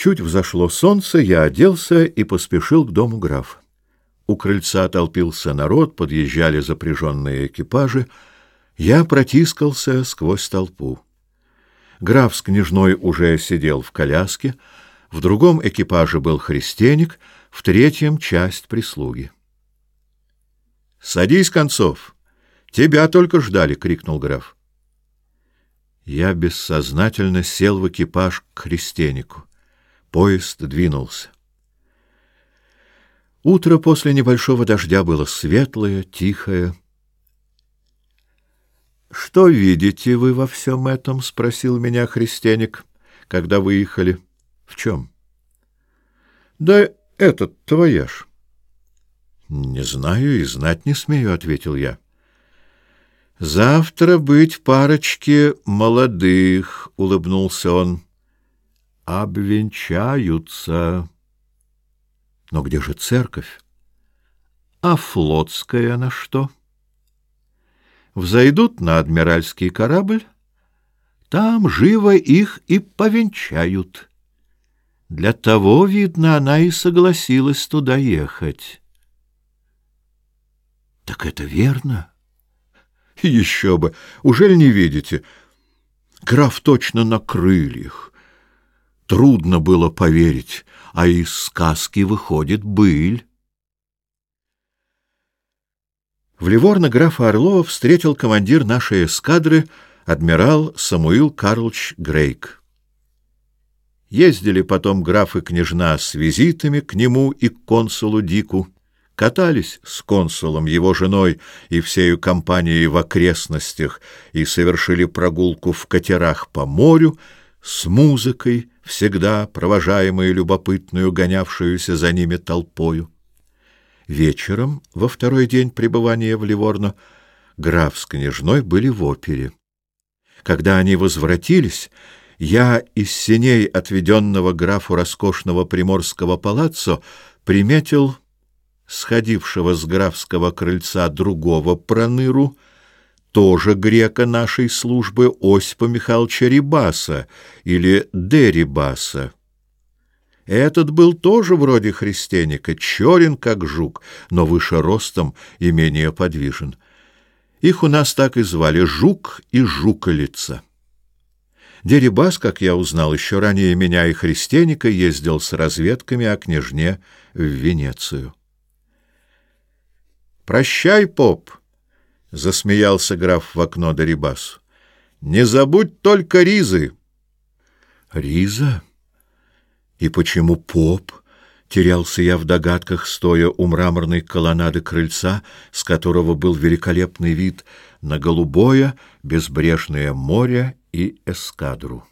Чуть взошло солнце, я оделся и поспешил к дому граф. У крыльца толпился народ, подъезжали запряженные экипажи. Я протискался сквозь толпу. Граф с княжной уже сидел в коляске, в другом экипаже был христианик, в третьем — часть прислуги. — Садись, Концов! Тебя только ждали! — крикнул граф. Я бессознательно сел в экипаж к христианику. Поезд двинулся. Утро после небольшого дождя было светлое, тихое. «Что видите вы во всем этом?» — спросил меня христианик, когда выехали. «В чем?» «Да этот твояж». «Не знаю и знать не смею», — ответил я. «Завтра быть парочке молодых», — улыбнулся он обвенчаются. Но где же церковь? А флотская на что? Взойдут на адмиральский корабль, там живо их и повенчают. Для того, видно, она и согласилась туда ехать. Так это верно? Еще бы! Ужель не видите? Граф точно на крыльях. Трудно было поверить, а из сказки выходит быль. В Ливорно графа Орлова встретил командир нашей эскадры адмирал Самуил Карлч Грейк. Ездили потом граф и княжна с визитами к нему и к консулу Дику, катались с консулом, его женой и всею компанией в окрестностях и совершили прогулку в катерах по морю с музыкой, всегда провожаемые любопытную, гонявшуюся за ними толпою. Вечером, во второй день пребывания в Ливорно, граф с княжной были в опере. Когда они возвратились, я из синей отведенного графу роскошного приморского палаццо приметил сходившего с графского крыльца другого проныру — тоже грека нашей службы Осипа Михайловича Рибаса или Дерибаса. Этот был тоже вроде христианика, черен как жук, но выше ростом и менее подвижен. Их у нас так и звали «жук» и «жуколица». Дерибас, как я узнал еще ранее меня и христианика, ездил с разведками о княжне в Венецию. «Прощай, поп!» — засмеялся граф в окно Дорибас. — Не забудь только Ризы. — Риза? И почему поп? Терялся я в догадках, стоя у мраморной колоннады крыльца, с которого был великолепный вид на голубое, безбрежное море и эскадру.